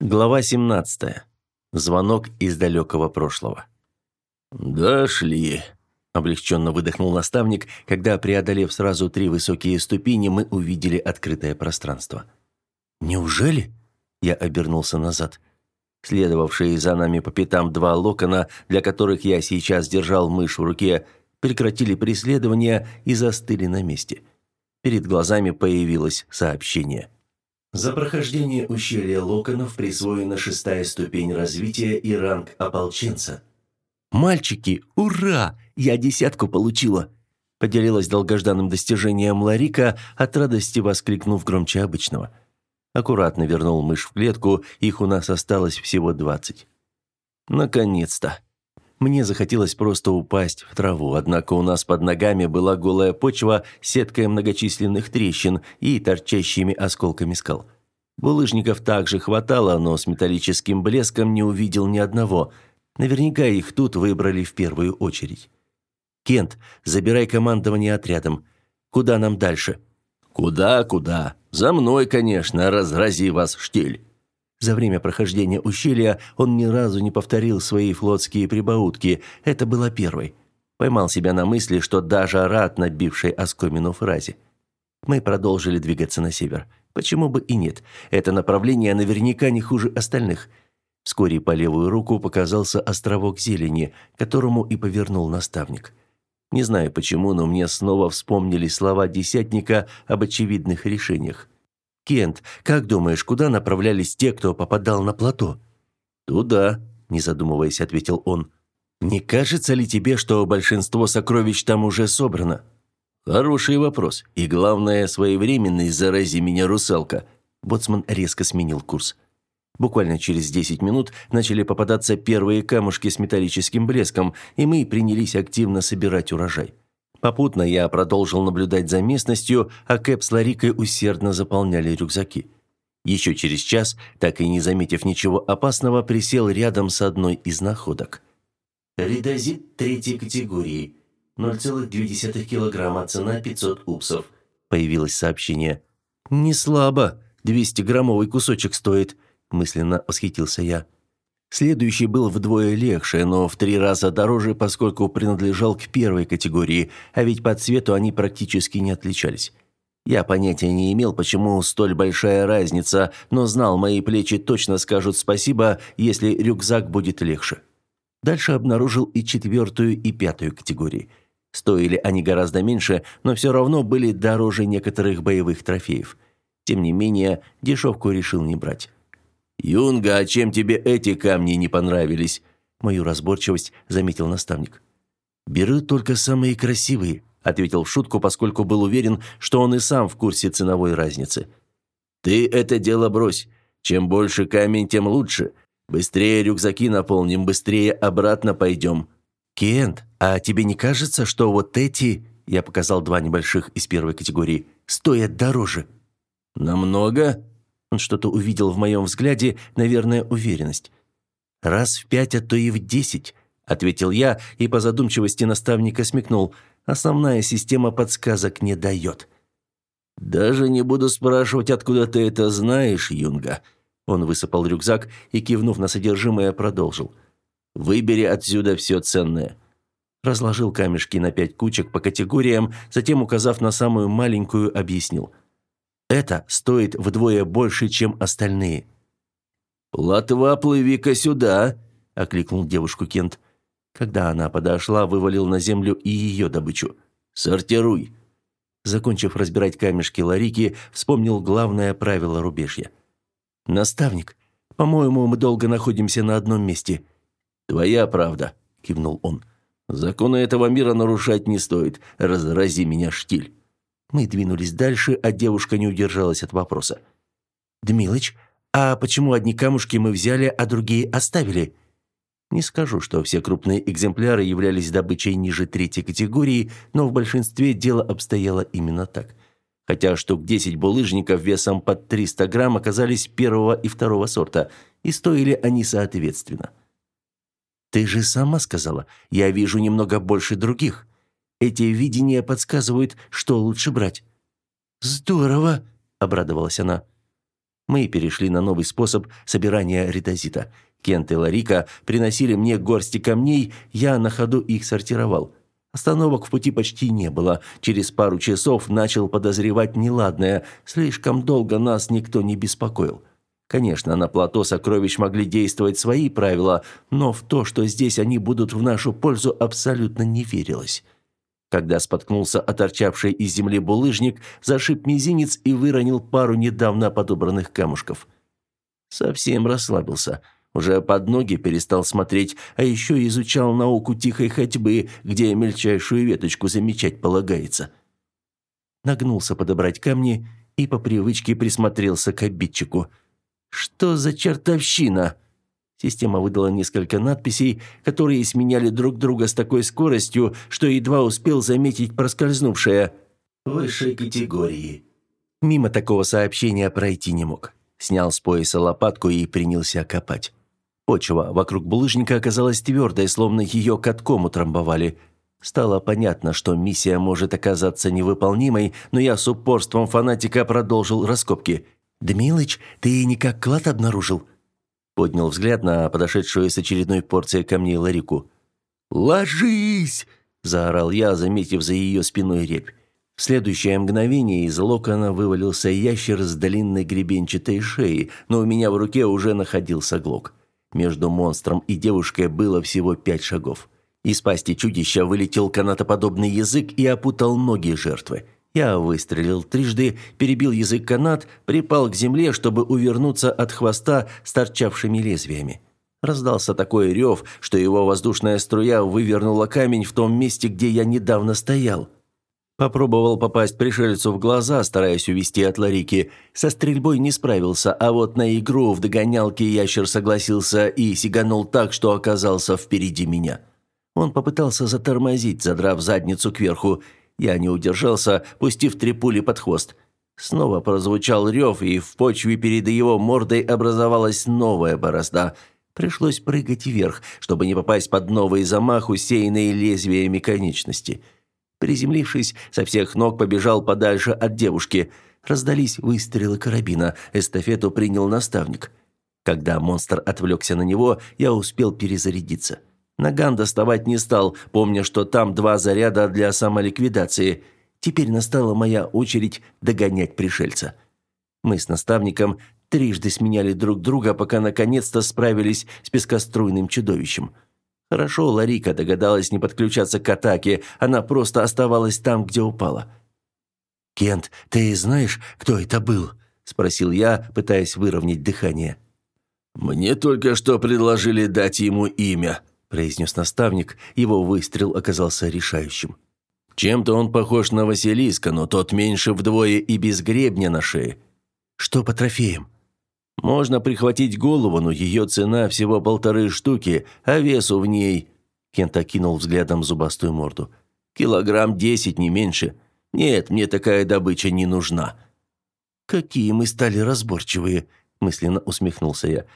Глава 17. Звонок из далекого прошлого. «Дошли», – облегченно выдохнул наставник, когда, преодолев сразу три высокие ступени, мы увидели открытое пространство. «Неужели?» – я обернулся назад. Следовавшие за нами по пятам два локона, для которых я сейчас держал мышь в руке, прекратили преследование и застыли на месте. Перед глазами появилось сообщение – за прохождение ущелья локонов присвоена шестая ступень развития и ранг ополченца. «Мальчики, ура! Я десятку получила!» Поделилась долгожданным достижением Ларика, от радости воскликнув громче обычного. Аккуратно вернул мышь в клетку, их у нас осталось всего двадцать. Наконец-то! Мне захотелось просто упасть в траву, однако у нас под ногами была голая почва, сеткой многочисленных трещин и торчащими осколками скал. Булыжников также хватало, но с металлическим блеском не увидел ни одного. Наверняка их тут выбрали в первую очередь. «Кент, забирай командование отрядом. Куда нам дальше?» «Куда, куда? За мной, конечно, разрази вас, штиль!» За время прохождения ущелья он ни разу не повторил свои флотские прибаутки. Это было первой. Поймал себя на мысли, что даже рад набившей оскомину фразе. Мы продолжили двигаться на север. Почему бы и нет? Это направление наверняка не хуже остальных. Вскоре по левую руку показался островок зелени, которому и повернул наставник. Не знаю почему, но мне снова вспомнили слова десятника об очевидных решениях. «Кент, как думаешь, куда направлялись те, кто попадал на плато?» «Туда», – не задумываясь, ответил он. «Не кажется ли тебе, что большинство сокровищ там уже собрано?» «Хороший вопрос. И главное, своевременный, зарази меня, русалка». Боцман резко сменил курс. Буквально через 10 минут начали попадаться первые камушки с металлическим блеском, и мы принялись активно собирать урожай. Попутно я продолжил наблюдать за местностью, а Кэп с Ларикой усердно заполняли рюкзаки. Еще через час, так и не заметив ничего опасного, присел рядом с одной из находок. «Ридозит третьей категории. 0,2 килограмма, цена 500 упсов», – появилось сообщение. «Не слабо. 200-граммовый кусочек стоит», – мысленно восхитился я. Следующий был вдвое легче, но в три раза дороже, поскольку принадлежал к первой категории, а ведь по цвету они практически не отличались. Я понятия не имел, почему столь большая разница, но знал, мои плечи точно скажут спасибо, если рюкзак будет легче. Дальше обнаружил и четвертую, и пятую категории. Стоили они гораздо меньше, но все равно были дороже некоторых боевых трофеев. Тем не менее, дешевку решил не брать. «Юнга, а чем тебе эти камни не понравились?» Мою разборчивость заметил наставник. «Беру только самые красивые», ответил в шутку, поскольку был уверен, что он и сам в курсе ценовой разницы. «Ты это дело брось. Чем больше камень, тем лучше. Быстрее рюкзаки наполним, быстрее обратно пойдем». «Кент, а тебе не кажется, что вот эти...» Я показал два небольших из первой категории. «Стоят дороже». «Намного?» Он что-то увидел в моем взгляде, наверное, уверенность. «Раз в пять, а то и в десять», — ответил я и по задумчивости наставника смекнул. «Основная система подсказок не дает». «Даже не буду спрашивать, откуда ты это знаешь, Юнга». Он высыпал рюкзак и, кивнув на содержимое, продолжил. «Выбери отсюда все ценное». Разложил камешки на пять кучек по категориям, затем, указав на самую маленькую, объяснил – это стоит вдвое больше, чем остальные. «Латва, плыви-ка сюда!» – окликнул девушку Кент. Когда она подошла, вывалил на землю и ее добычу. «Сортируй!» Закончив разбирать камешки Ларики, вспомнил главное правило рубежья. «Наставник, по-моему, мы долго находимся на одном месте». «Твоя правда», – кивнул он. «Законы этого мира нарушать не стоит. Разрази меня, штиль». Мы двинулись дальше, а девушка не удержалась от вопроса. «Дмилыч, а почему одни камушки мы взяли, а другие оставили?» Не скажу, что все крупные экземпляры являлись добычей ниже третьей категории, но в большинстве дело обстояло именно так. Хотя штук 10 булыжников весом под 300 грамм оказались первого и второго сорта, и стоили они соответственно. «Ты же сама сказала, я вижу немного больше других», эти видения подсказывают, что лучше брать». «Здорово!» – обрадовалась она. Мы перешли на новый способ собирания редозита. Кент и Ларика приносили мне горсти камней, я на ходу их сортировал. Остановок в пути почти не было. Через пару часов начал подозревать неладное. Слишком долго нас никто не беспокоил. Конечно, на плато сокровищ могли действовать свои правила, но в то, что здесь они будут в нашу пользу, абсолютно не верилось. Когда споткнулся оторчавший из земли булыжник, зашиб мизинец и выронил пару недавно подобранных камушков. Совсем расслабился. Уже под ноги перестал смотреть, а еще изучал науку тихой ходьбы, где мельчайшую веточку замечать полагается. Нагнулся подобрать камни и по привычке присмотрелся к обидчику – что за чертовщина? Система выдала несколько надписей, которые сменяли друг друга с такой скоростью, что едва успел заметить проскользнувшее «Высшей категории». Мимо такого сообщения пройти не мог. Снял с пояса лопатку и принялся копать. Почва вокруг булыжника оказалась твердой, словно ее катком утрамбовали. Стало понятно, что миссия может оказаться невыполнимой, но я с упорством фанатика продолжил раскопки – «Дмилыч, ты никак клад обнаружил?» Поднял взгляд на подошедшую с очередной порцией камней Ларику. «Ложись!» – заорал я, заметив за ее спиной репь. В следующее мгновение из локона вывалился ящер с длинной гребенчатой шеей, но у меня в руке уже находился глок. Между монстром и девушкой было всего пять шагов. Из пасти чудища вылетел канатоподобный язык и опутал ноги жертвы. Я выстрелил трижды, перебил язык канат, припал к земле, чтобы увернуться от хвоста с торчавшими лезвиями. Раздался такой рев, что его воздушная струя вывернула камень в том месте, где я недавно стоял. Попробовал попасть пришельцу в глаза, стараясь увести от Ларики. Со стрельбой не справился, а вот на игру в догонялке ящер согласился и сиганул так, что оказался впереди меня. Он попытался затормозить, задрав задницу кверху, я не удержался, пустив три пули под хвост. Снова прозвучал рев, и в почве перед его мордой образовалась новая борозда. Пришлось прыгать вверх, чтобы не попасть под новый замах, усеянный лезвиями конечности. Приземлившись, со всех ног побежал подальше от девушки. Раздались выстрелы карабина. Эстафету принял наставник. Когда монстр отвлекся на него, я успел перезарядиться. Наган доставать не стал, помня, что там два заряда для самоликвидации. Теперь настала моя очередь догонять пришельца. Мы с наставником трижды сменяли друг друга, пока наконец-то справились с пескоструйным чудовищем. Хорошо, Ларика догадалась не подключаться к атаке, она просто оставалась там, где упала. «Кент, ты знаешь, кто это был?» – спросил я, пытаясь выровнять дыхание. «Мне только что предложили дать ему имя», произнес наставник, его выстрел оказался решающим. Чем-то он похож на Василиска, но тот меньше вдвое и без гребня на шее. Что по трофеям? Можно прихватить голову, но ее цена всего полторы штуки, а весу в ней... Кент окинул взглядом зубастую морду. Килограмм десять, не меньше. Нет, мне такая добыча не нужна. Какие мы стали разборчивые, мысленно усмехнулся я.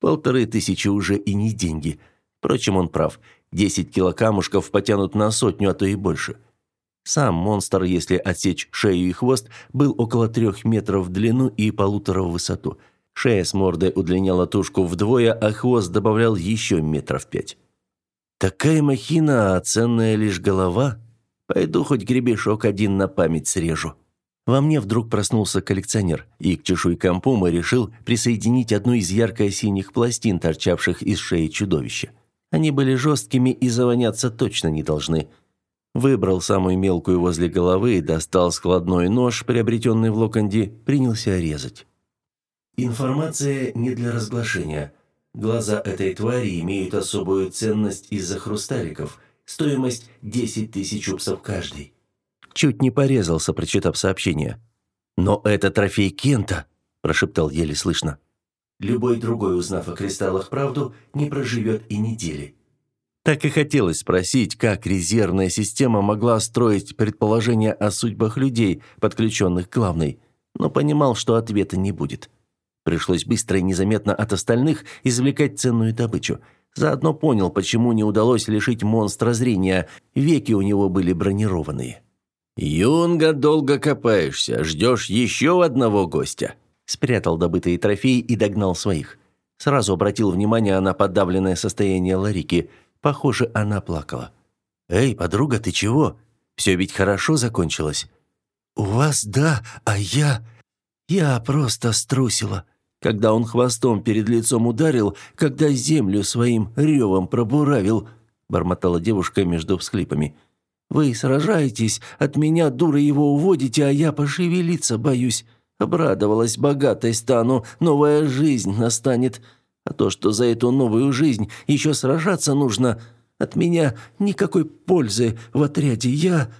Полторы тысячи уже и не деньги. Впрочем, он прав. Десять килокамушков потянут на сотню, а то и больше. Сам монстр, если отсечь шею и хвост, был около трех метров в длину и полутора в высоту. Шея с мордой удлиняла тушку вдвое, а хвост добавлял еще метров пять. Такая махина, а ценная лишь голова. Пойду хоть гребешок один на память срежу. Во мне вдруг проснулся коллекционер, и к чешуйкам пумы решил присоединить одну из ярко-синих пластин, торчавших из шеи чудовища. Они были жесткими и завоняться точно не должны. Выбрал самую мелкую возле головы, достал складной нож, приобретенный в Локонде, принялся резать. Информация не для разглашения. Глаза этой твари имеют особую ценность из-за хрусталиков. Стоимость 10 тысяч упсов каждый. Чуть не порезался, прочитав сообщение. «Но это трофей Кента», – прошептал еле слышно. Любой другой, узнав о кристаллах правду, не проживет и недели. Так и хотелось спросить, как резервная система могла строить предположения о судьбах людей, подключенных к главной, но понимал, что ответа не будет. Пришлось быстро и незаметно от остальных извлекать ценную добычу. Заодно понял, почему не удалось лишить монстра зрения, веки у него были бронированные. «Юнга, долго копаешься, ждешь еще одного гостя?» Спрятал добытые трофеи и догнал своих. Сразу обратил внимание на подавленное состояние Ларики. Похоже, она плакала. «Эй, подруга, ты чего? Все ведь хорошо закончилось». «У вас да, а я... Я просто струсила». Когда он хвостом перед лицом ударил, когда землю своим ревом пробуравил, бормотала девушка между всхлипами. «Вы сражаетесь, от меня, дура, его уводите, а я пошевелиться боюсь. Обрадовалась, богатой стану, новая жизнь настанет. А то, что за эту новую жизнь еще сражаться нужно, от меня никакой пользы в отряде. Я...»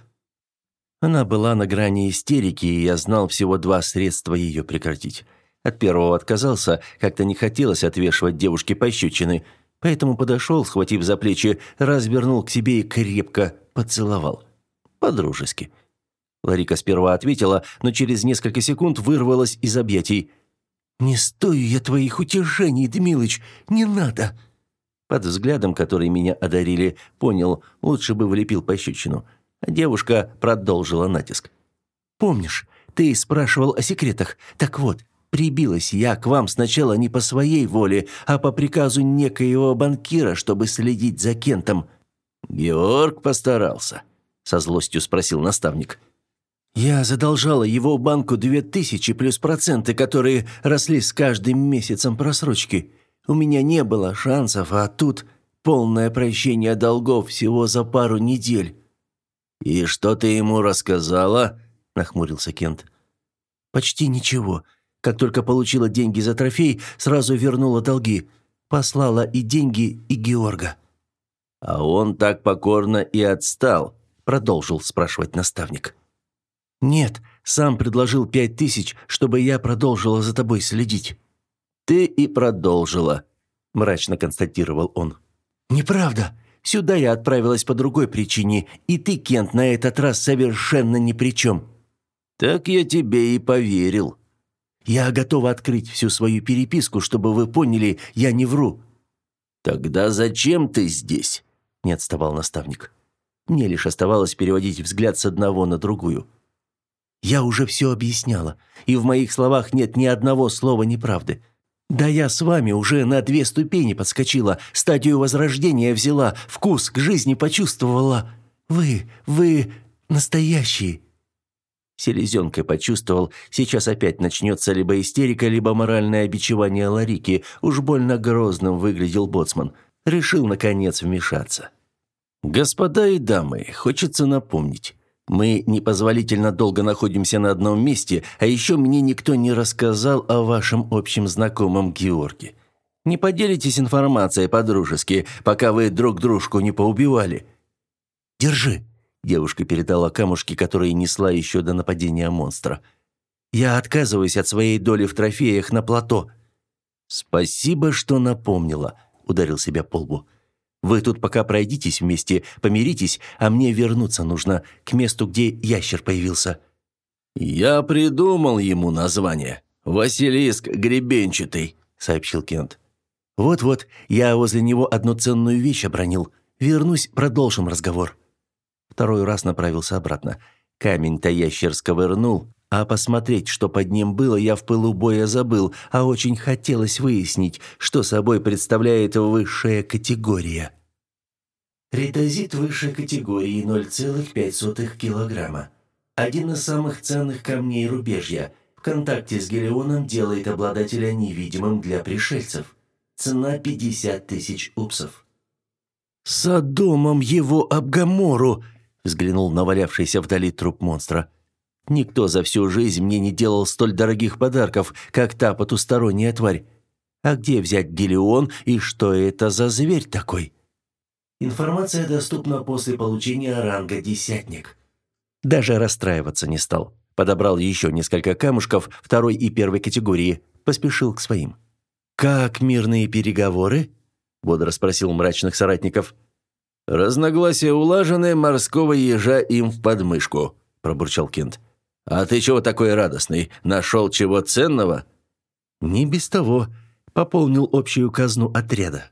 Она была на грани истерики, и я знал всего два средства ее прекратить. От первого отказался, как-то не хотелось отвешивать девушке пощечины, поэтому подошел, схватив за плечи, развернул к себе и крепко поцеловал. По-дружески. Ларика сперва ответила, но через несколько секунд вырвалась из объятий. «Не стою я твоих утешений, Дмилыч, не надо!» Под взглядом, который меня одарили, понял, лучше бы влепил пощечину. А девушка продолжила натиск. «Помнишь, ты спрашивал о секретах? Так вот, прибилась я к вам сначала не по своей воле, а по приказу некоего банкира, чтобы следить за Кентом». «Георг постарался», — со злостью спросил наставник. Я задолжала его банку две тысячи плюс проценты, которые росли с каждым месяцем просрочки. У меня не было шансов, а тут полное прощение долгов всего за пару недель». «И что ты ему рассказала?» – нахмурился Кент. «Почти ничего. Как только получила деньги за трофей, сразу вернула долги. Послала и деньги, и Георга». «А он так покорно и отстал», – продолжил спрашивать наставник. «Нет, сам предложил пять тысяч, чтобы я продолжила за тобой следить». «Ты и продолжила», – мрачно констатировал он. «Неправда. Сюда я отправилась по другой причине, и ты, Кент, на этот раз совершенно ни при чем». «Так я тебе и поверил». «Я готова открыть всю свою переписку, чтобы вы поняли, я не вру». «Тогда зачем ты здесь?» – не отставал наставник. Мне лишь оставалось переводить взгляд с одного на другую. Я уже все объясняла, и в моих словах нет ни одного слова неправды. Да я с вами уже на две ступени подскочила, стадию возрождения взяла, вкус к жизни почувствовала. Вы, вы настоящие. Селезенкой почувствовал, сейчас опять начнется либо истерика, либо моральное обичевание Ларики. Уж больно грозным выглядел боцман. Решил, наконец, вмешаться. «Господа и дамы, хочется напомнить. Мы непозволительно долго находимся на одном месте, а еще мне никто не рассказал о вашем общем знакомом Георге. Не поделитесь информацией по-дружески, пока вы друг дружку не поубивали». «Держи», – девушка передала камушки, которые несла еще до нападения монстра. «Я отказываюсь от своей доли в трофеях на плато». «Спасибо, что напомнила», – ударил себя по лбу. Вы тут пока пройдитесь вместе, помиритесь, а мне вернуться нужно к месту, где ящер появился». «Я придумал ему название. Василиск гребенчатый», — сообщил Кент. «Вот-вот, я возле него одну ценную вещь обронил. Вернусь, продолжим разговор». Второй раз направился обратно. Камень-то ящер сковырнул, а посмотреть, что под ним было, я в пылу боя забыл, а очень хотелось выяснить, что собой представляет высшая категория. Ритозит высшей категории 0,5 килограмма. Один из самых ценных камней рубежья. В контакте с Гелионом делает обладателя невидимым для пришельцев. Цена 50 тысяч упсов. «Содомом его Абгамору!» взглянул на валявшийся вдали труп монстра. Никто за всю жизнь мне не делал столь дорогих подарков, как та потусторонняя тварь. А где взять Гелион и что это за зверь такой? Информация доступна после получения ранга «Десятник». Даже расстраиваться не стал. Подобрал еще несколько камушков второй и первой категории, поспешил к своим. «Как мирные переговоры?» – бодро спросил мрачных соратников. «Разногласия улажены, морского ежа им в подмышку», – пробурчал Кент. «А ты чего такой радостный? Нашел чего ценного?» «Не без того. Пополнил общую казну отряда».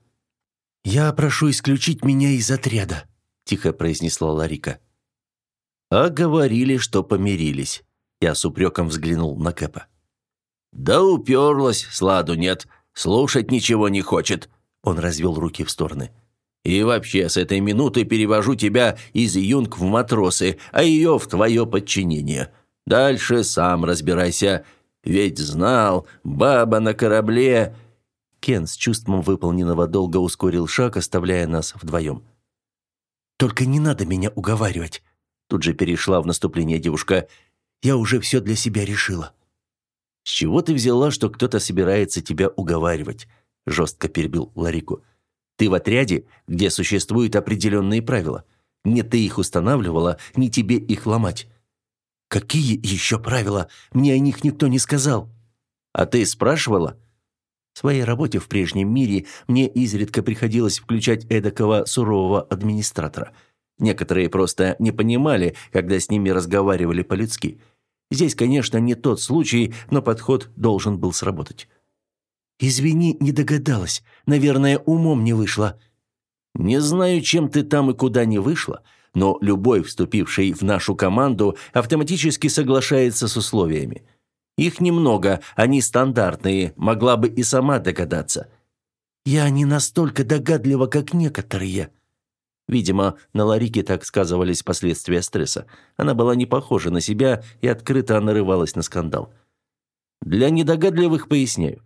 «Я прошу исключить меня из отряда», – тихо произнесла Ларика. «А говорили, что помирились». Я с упреком взглянул на Кэпа. «Да уперлась, сладу нет. Слушать ничего не хочет». Он развел руки в стороны. «И вообще, с этой минуты перевожу тебя из юнг в матросы, а ее в твое подчинение. Дальше сам разбирайся. Ведь знал, баба на корабле...» Кен с чувством выполненного долга ускорил шаг, оставляя нас вдвоем. «Только не надо меня уговаривать», — тут же перешла в наступление девушка. «Я уже все для себя решила». «С чего ты взяла, что кто-то собирается тебя уговаривать?» – жестко перебил Ларику. «Ты в отряде, где существуют определенные правила. Не ты их устанавливала, не тебе их ломать». «Какие еще правила? Мне о них никто не сказал». «А ты спрашивала?» В своей работе в прежнем мире мне изредка приходилось включать эдакого сурового администратора. Некоторые просто не понимали, когда с ними разговаривали по-людски – Здесь, конечно, не тот случай, но подход должен был сработать. «Извини, не догадалась. Наверное, умом не вышло». «Не знаю, чем ты там и куда не вышла, но любой, вступивший в нашу команду, автоматически соглашается с условиями. Их немного, они стандартные, могла бы и сама догадаться». «Я не настолько догадлива, как некоторые», Видимо, на Ларике так сказывались последствия стресса. Она была не похожа на себя и открыто нарывалась на скандал. Для недогадливых поясняю.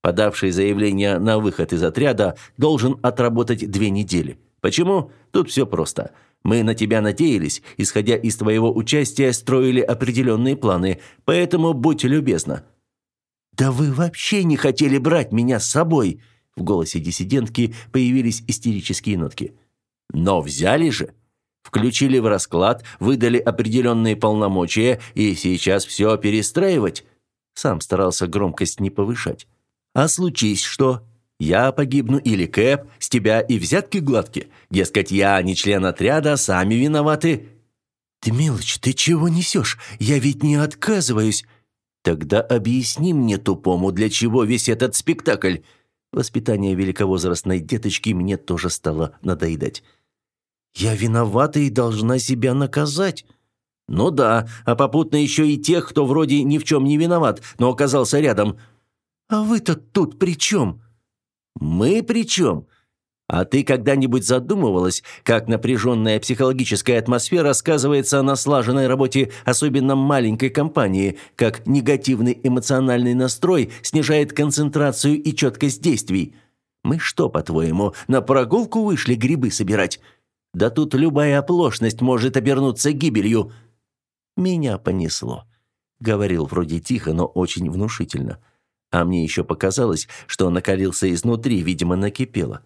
Подавший заявление на выход из отряда должен отработать две недели. Почему? Тут все просто. Мы на тебя надеялись, исходя из твоего участия, строили определенные планы, поэтому будь любезна». «Да вы вообще не хотели брать меня с собой!» В голосе диссидентки появились истерические нотки. Но взяли же. Включили в расклад, выдали определенные полномочия, и сейчас все перестраивать. Сам старался громкость не повышать. А случись что? Я погибну или Кэп, с тебя и взятки гладки. Дескать, я не член отряда, сами виноваты. Ты, мелочь, ты чего несешь? Я ведь не отказываюсь. Тогда объясни мне тупому, для чего весь этот спектакль. Воспитание великовозрастной деточки мне тоже стало надоедать. Я виновата и должна себя наказать. Ну да, а попутно еще и тех, кто вроде ни в чем не виноват, но оказался рядом. А вы-то тут при чем? Мы при чем? А ты когда-нибудь задумывалась, как напряженная психологическая атмосфера сказывается на слаженной работе особенно маленькой компании, как негативный эмоциональный настрой снижает концентрацию и четкость действий? Мы что, по-твоему, на прогулку вышли грибы собирать? Да тут любая оплошность может обернуться гибелью. Меня понесло. Говорил вроде тихо, но очень внушительно. А мне еще показалось, что накалился изнутри, видимо, накипело.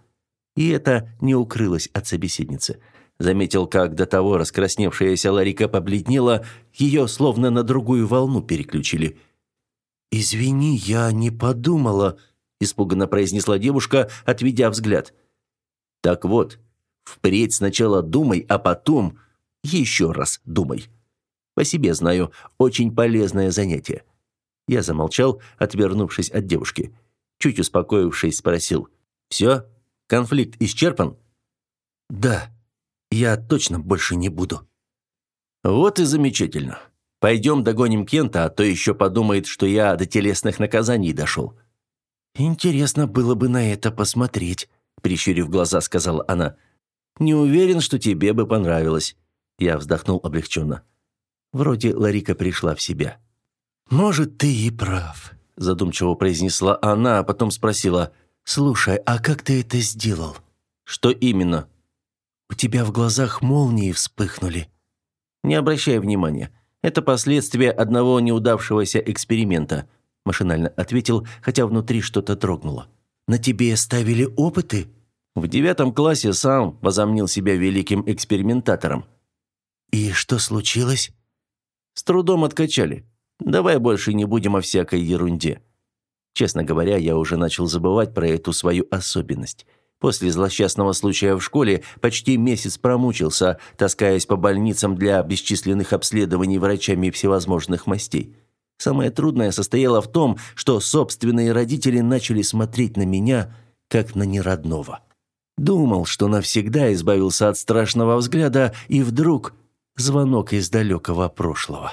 И это не укрылось от собеседницы. Заметил, как до того раскрасневшаяся Ларика побледнела, ее словно на другую волну переключили. «Извини, я не подумала», – испуганно произнесла девушка, отведя взгляд. «Так вот, Впредь сначала думай, а потом еще раз думай. По себе знаю, очень полезное занятие. Я замолчал, отвернувшись от девушки. Чуть успокоившись, спросил. «Все? Конфликт исчерпан?» «Да, я точно больше не буду». «Вот и замечательно. Пойдем догоним Кента, а то еще подумает, что я до телесных наказаний дошел». «Интересно было бы на это посмотреть», – прищурив глаза, сказала она. Не уверен, что тебе бы понравилось». Я вздохнул облегченно. Вроде Ларика пришла в себя. «Может, ты и прав», – задумчиво произнесла она, а потом спросила. «Слушай, а как ты это сделал?» «Что именно?» «У тебя в глазах молнии вспыхнули». «Не обращай внимания. Это последствия одного неудавшегося эксперимента», – машинально ответил, хотя внутри что-то дрогнуло. «На тебе ставили опыты?» В девятом классе сам возомнил себя великим экспериментатором. «И что случилось?» «С трудом откачали. Давай больше не будем о всякой ерунде». Честно говоря, я уже начал забывать про эту свою особенность. После злосчастного случая в школе почти месяц промучился, таскаясь по больницам для бесчисленных обследований врачами всевозможных мастей. Самое трудное состояло в том, что собственные родители начали смотреть на меня как на неродного. Думал, что навсегда избавился от страшного взгляда, и вдруг звонок из далекого прошлого.